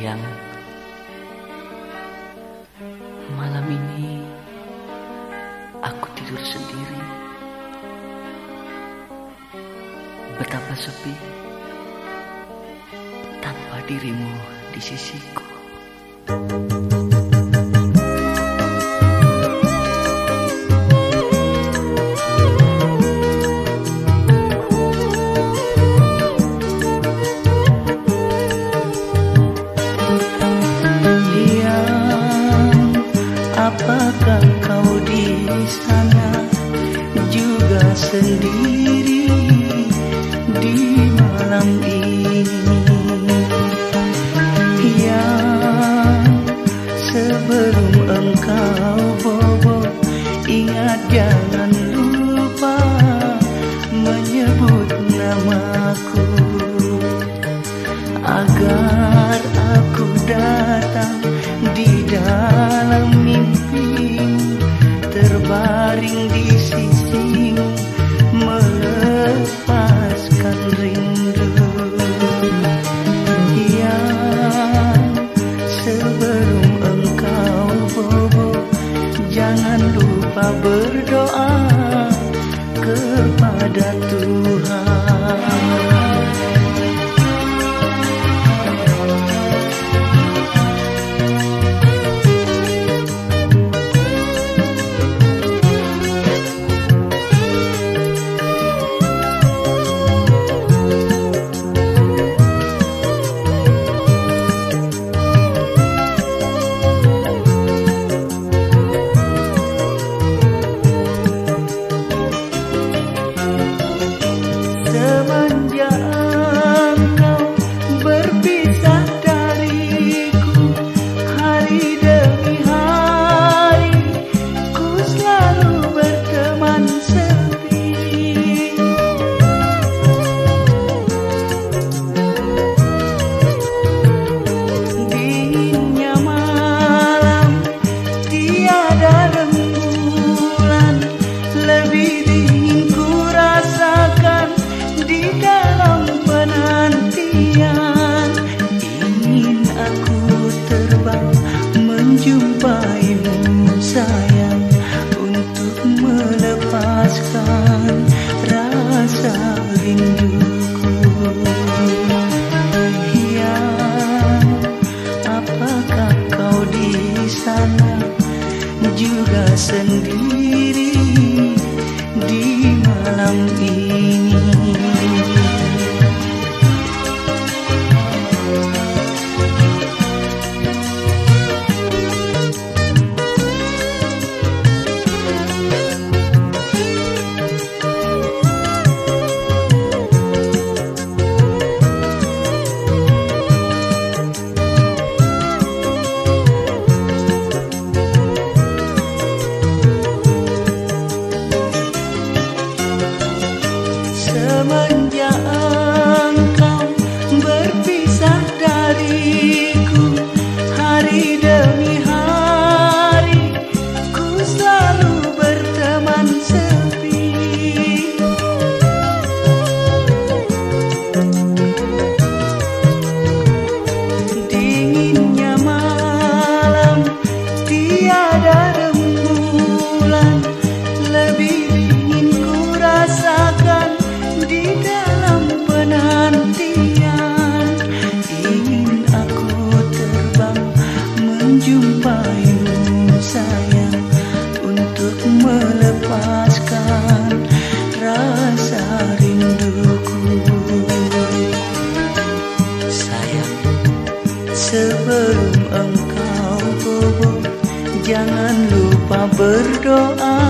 Sayang, malam ini aku tidur sendiri. Betapa sepi tanpa dirimu di sisiku. Sana juga sendiri di malam ini. Yang sebelum engkau bobo ingat jangan lupa menyebut namaku. Agar aku datang lupa melepaskan Rasa rinduku. Yang apakah kau di sana juga sendiri? Di malam ini Sebelum engkau bobo Jangan lupa berdoa